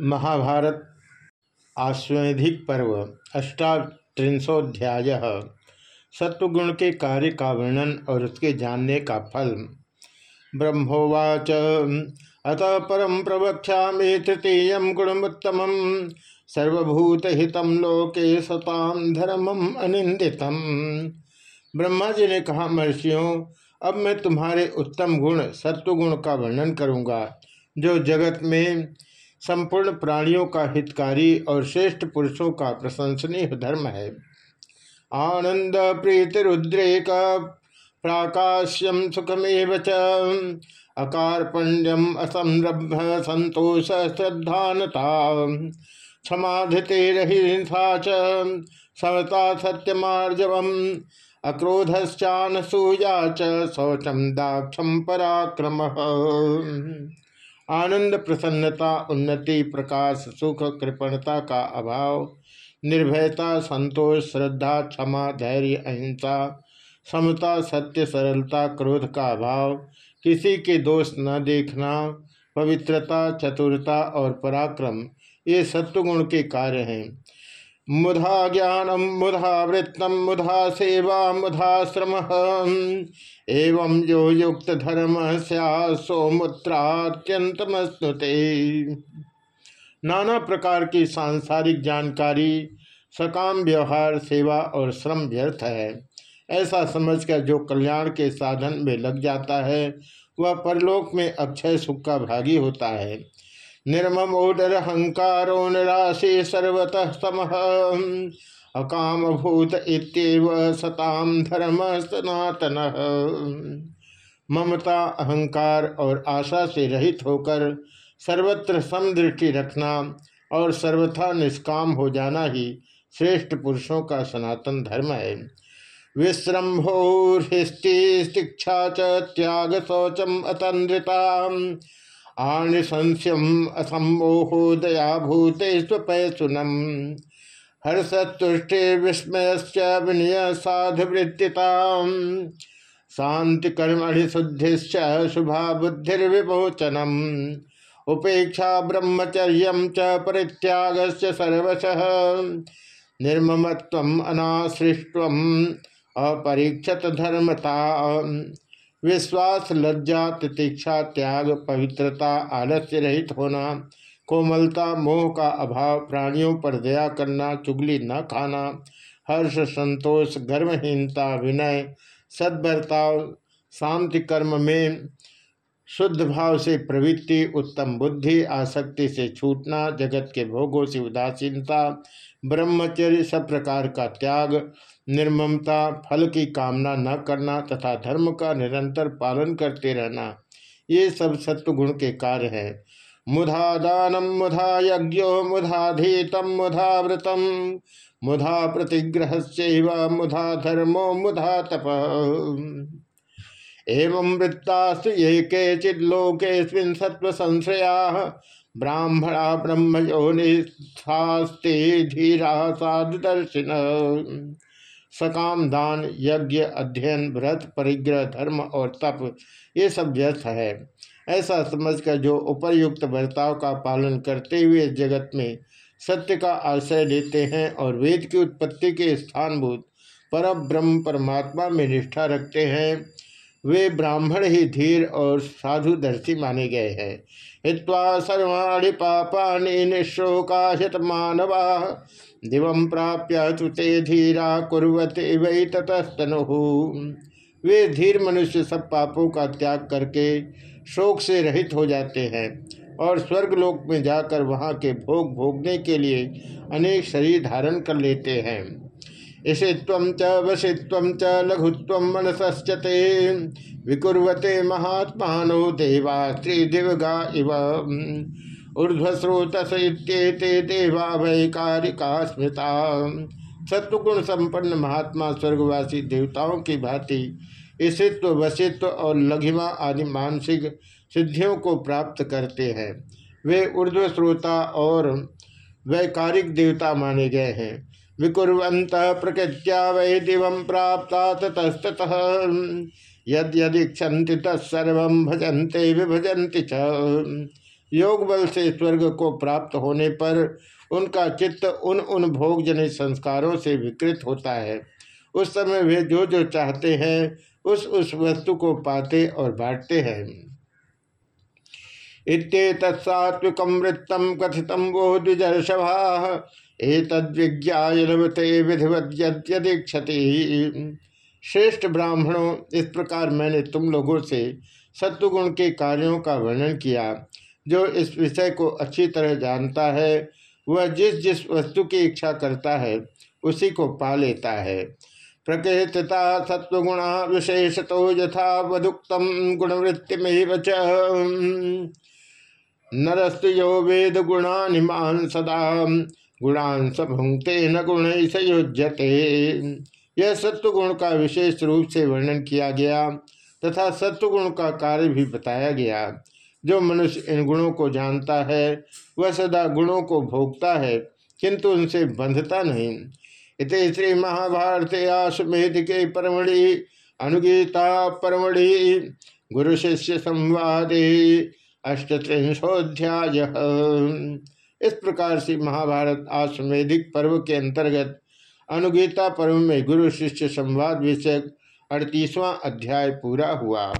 महाभारत आश्वेधिक पर्व अष्टात्रिंशोध्याय सत्वगुण के कार्य का वर्णन और उसके जानने का फल। ब्रह्मोवाच, अतः परम प्रवक्षा तृतीय गुणमुत्तम सर्वभूतहित लोके सताम धर्मम अनिंदितम ब्रह्मा जी ने कहा, महर्षियों, अब मैं तुम्हारे उत्तम गुण सत्वगुण का वर्णन करूँगा, जो जगत में संपूर्ण प्राणियों का हितकारी और श्रेष्ठ पुरुषों का प्रशंसनीय धर्म है। आनंद प्रीति रुद्रेक प्राकाश्यम सुखमेव च। अकारपण्यम असंरभ संतोष श्रद्धानता। क्षमाधितेरहिंसा च। समता सत्यमार्जव अक्रोधश्चान सूया च। शौचम दाक्षम पराक्रम। आनंद प्रसन्नता, उन्नति, प्रकाश, सुख, कृपणता का अभाव, निर्भयता, संतोष, श्रद्धा, क्षमा, धैर्य, अहिंसा, समता, सत्य, सरलता, क्रोध का अभाव, किसी के दोष न देखना, पवित्रता, चतुरता और पराक्रम, ये सत्वगुण के कार्य हैं। मुधा ज्ञानम मुधा वृत्तम मुधा सेवा, मुधा श्रम। एवं जो युक्त धर्म सोमुत्रात्यंतमस्तुते नाना प्रकार की सांसारिक जानकारी, सकाम व्यवहार, सेवा और श्रम व्यर्थ है। ऐसा समझकर जो कल्याण के साधन में लग जाता है, वह परलोक में अक्षय सुख का भागी होता है। निर्ममोदर अहंकारो निराशे सर्वतः सम। अकाम भूत इतव सताम धर्म सनातन ममता, अहंकार और आशा से रहित होकर सर्वत्र समदृष्टि रखना और सर्वथा निष्काम हो जाना ही श्रेष्ठ पुरुषों का सनातन धर्म है। विश्रम्भो शिक्षा च त्याग शौचम अतंद्रिता आनिशंस्यम असमोहो दया भूते स्वपैसुनम हर्षतुष्टे विस्मय विनय साधुवृत्तिता शांति कर्मणि शुद्धिश्च शुभा बुद्धिर्विमोचनम उपेक्षा ब्रह्मचर्य च परित्याग सर्वश। निर्ममत्व अनासृष्ट अपरीक्षत धर्मता विश्वास, लज्जा, तितिक्षा, त्याग, पवित्रता, आलस्य रहित होना, कोमलता, मोह का अभाव, प्राणियों पर दया करना, चुगली न खाना, हर्ष, संतोष गर्महीनता विनय सद्भर्ताव शांति कर्म में शुद्ध भाव से प्रवृत्ति, उत्तम बुद्धि, आसक्ति से छूटना, जगत के भोगों से उदासीनता, ब्रह्मचर्य सब प्रकार का त्याग, निर्ममता, फल की कामना न करना तथा धर्म का निरंतर पालन करते रहना, ये सब सत्वगुण के कार्य हैं। मुधा दानम मुधा यज्ञो मुधाधीतम मुधा व्रतम मुधा प्रतिग्रह से मुधा धर्मो मुधा तप एवं वृत्तास्त ये केचिलोकेस्मिन सत्व संश्रया ब्राह्मणा ब्रह्म योनिस्ते धीरा साधुदर्शिन। सकाम दान, यज्ञ, अध्ययन, व्रत, परिग्रह, धर्म और तप, ये सब व्यर्थ है। ऐसा समझकर जो उपरयुक्त बर्ताव का पालन करते हुए जगत में सत्य का आश्रय लेते हैं और वेद की उत्पत्ति के स्थानभूत पर ब्रह्म परमात्मा में निष्ठा रखते हैं वे ब्राह्मण ही धीर और साधुदर्शी माने गए हैं। हित्वा सर्वाणी पापानि निशोकाशत मानवा, दिव प्राप्य चुते धीरा कुरते वही ततस्तनु। वे धीर मनुष्य सब पापों का त्याग करके शोक से रहित हो जाते हैं और स्वर्गलोक में जाकर वहाँ के भोग भोगने के लिए अनेक शरीर धारण कर लेते हैं। इषित्व च वशित्व च लघुत्व मनसश्चते विकुर्वते महात्मा देवा स्त्रीदिवगा इव। ऊर्ध्वस्रोतस देवा वैकारिका स्मृता। सत्वगुण संपन्न महात्मा स्वर्गवासी देवताओं की भांति ईशित्व, वशित्व और लघिमा आदि मानसिक सिद्धियों को प्राप्त करते हैं। वे ऊर्ध्व श्रोता और वैकारिक देवता माने गए हैं। विकुर्वंत प्रकृत्या वै दिव प्राप्त ततस्त यद यदि क्षति तत्सर्व भजन्ते विभजन्ति च। योग बल से स्वर्ग को प्राप्त होने पर उनका चित्त उन उन भोगजनित संस्कारों से विकृत होता है। उस समय वे जो जो चाहते हैं, उस उस वस्तु को पाते और बांटते हैं। इतत्सात्विक वृत्तम कथित वो द्विजर्षभा एतद्विज्ञाते विधिवत श्रेष्ठ ब्राह्मणों, इस प्रकार मैंने तुम लोगों से सत्वगुण के कार्यों का वर्णन किया, जो इस विषय को अच्छी तरह जानता है। वह जिस जिस वस्तु की इच्छा करता है, उसी को पा लेता है। प्रकृतता सत्वगुणा विशेष तो यथा वधुक्तम गुणवृत्ति में नरस्तु यो वेद गुणानिमान सदा। गुणान सभुंगते न गुण संयोजते यह सत्वगुण का विशेष रूप से वर्णन किया गया तथा सत्वगुण का कार्य भी बताया गया। जो मनुष्य इन गुणों को जानता है, वह सदा गुणों को भोगता है, किंतु उनसे बंधता नहीं। इत श्री महाभारत आश्वेद के परमणि अनुगीता परमणि गुरु शिष्य संवादे अष्टत्रिंशोध्याय इस प्रकार से महाभारत आश्वेदिक पर्व के अंतर्गत अनुगीता पर्व में गुरु शिष्य संवाद विषयक अड़तीसवां अध्याय पूरा हुआ।